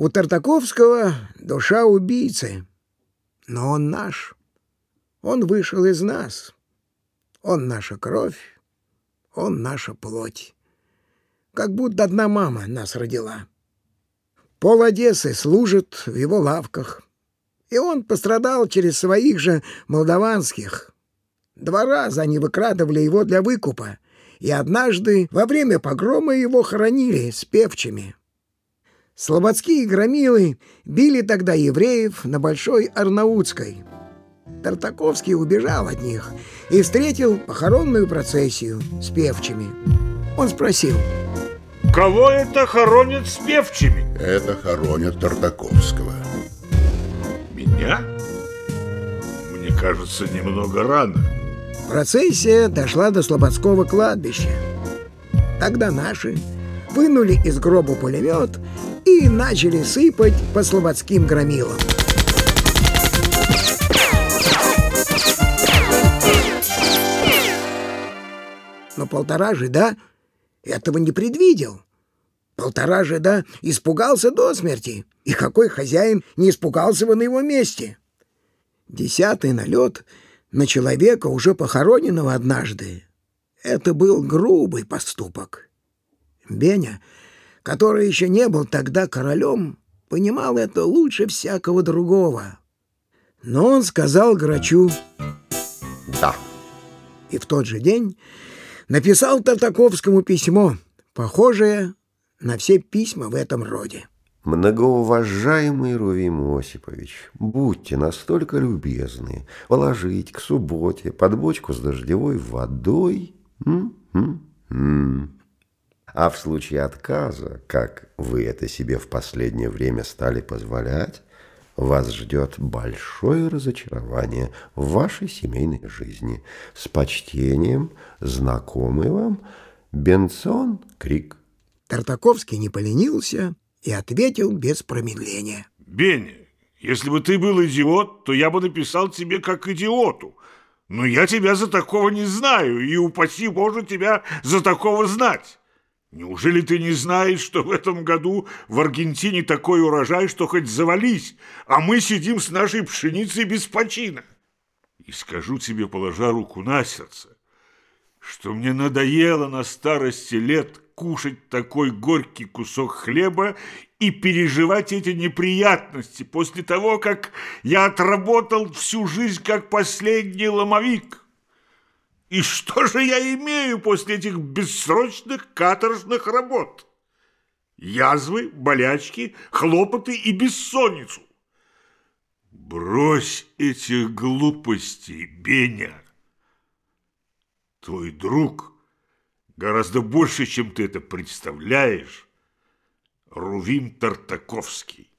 У Тартаковского душа убийцы, но он наш. Он вышел из нас. Он наша кровь, он наша плоть. Как будто одна мама нас родила. Пол Одессы служит в его лавках. И он пострадал через своих же молдаванских. Два раза они выкрадывали его для выкупа, и однажды во время погрома его хоронили с певчими. Слободские громилы били тогда евреев на Большой Арнаутской. Тартаковский убежал от них и встретил похоронную процессию с певчими. Он спросил, «Кого это хоронят с певчими?» Это хоронят Тартаковского. «Меня? Мне кажется, немного рано». Процессия дошла до Слободского кладбища. Тогда наши вынули из гроба пулемет и начали сыпать по слободским громилам. Но полтора жида этого не предвидел. Полтора жида испугался до смерти. И какой хозяин не испугался бы на его месте? Десятый налет на человека, уже похороненного однажды. Это был грубый поступок. Беня который еще не был тогда королем, понимал это лучше всякого другого. Но он сказал Грачу «Да». И в тот же день написал Тартаковскому письмо, похожее на все письма в этом роде. Многоуважаемый Рувим Осипович, будьте настолько любезны положить к субботе под бочку с дождевой водой. М -м -м. А в случае отказа, как вы это себе в последнее время стали позволять, вас ждет большое разочарование в вашей семейной жизни. С почтением, знакомый вам Бенсон Крик. Тартаковский не поленился и ответил без промедления. Беня, если бы ты был идиот, то я бы написал тебе как идиоту. Но я тебя за такого не знаю, и упаси Боже тебя за такого знать. Неужели ты не знаешь, что в этом году в Аргентине такой урожай, что хоть завались, а мы сидим с нашей пшеницей без почина? И скажу тебе, положа руку на сердце, что мне надоело на старости лет кушать такой горький кусок хлеба и переживать эти неприятности после того, как я отработал всю жизнь как последний ломовик. И что же я имею после этих бессрочных каторжных работ? Язвы, болячки, хлопоты и бессонницу. Брось эти глупости, Беня. Твой друг гораздо больше, чем ты это представляешь, Рувим Тартаковский.